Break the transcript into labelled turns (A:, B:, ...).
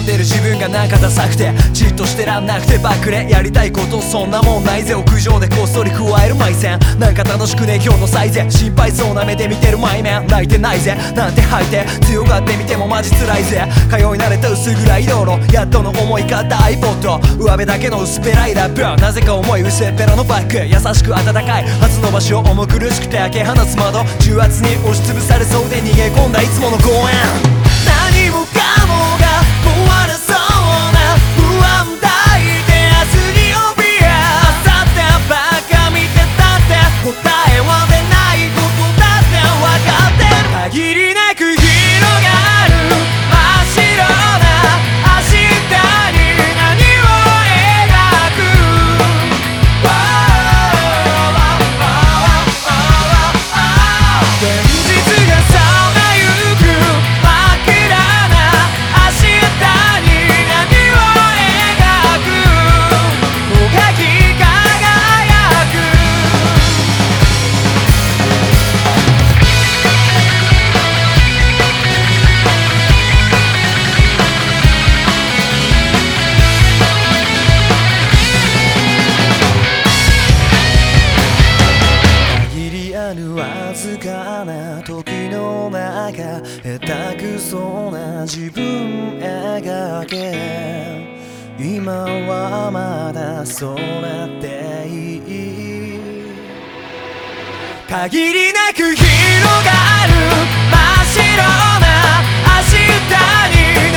A: んでる自分がなんかダサくてじっとしてらんなくてバクレやりたいことそんなもんないぜ。屋上でこっそり加える埋線なんか楽しくね今日の最善心配そうな目で見てる前面。泣いてないぜ。なんて吐いて。強がってみてもマジ辛いぜ。通い慣れた薄暗い道路。やっとの思い方 iPod 上辺だけの薄っぺらいラップ。なぜか重い薄っぺらのバッグ優しく温かい。初の場所重苦しくて開け放つ窓。重圧に押しつぶされそうで逃げ込んだいつもの公園。何も下手くそな自分描け。今はまだそうなっていい。限りなく広がる真っ白な明日に。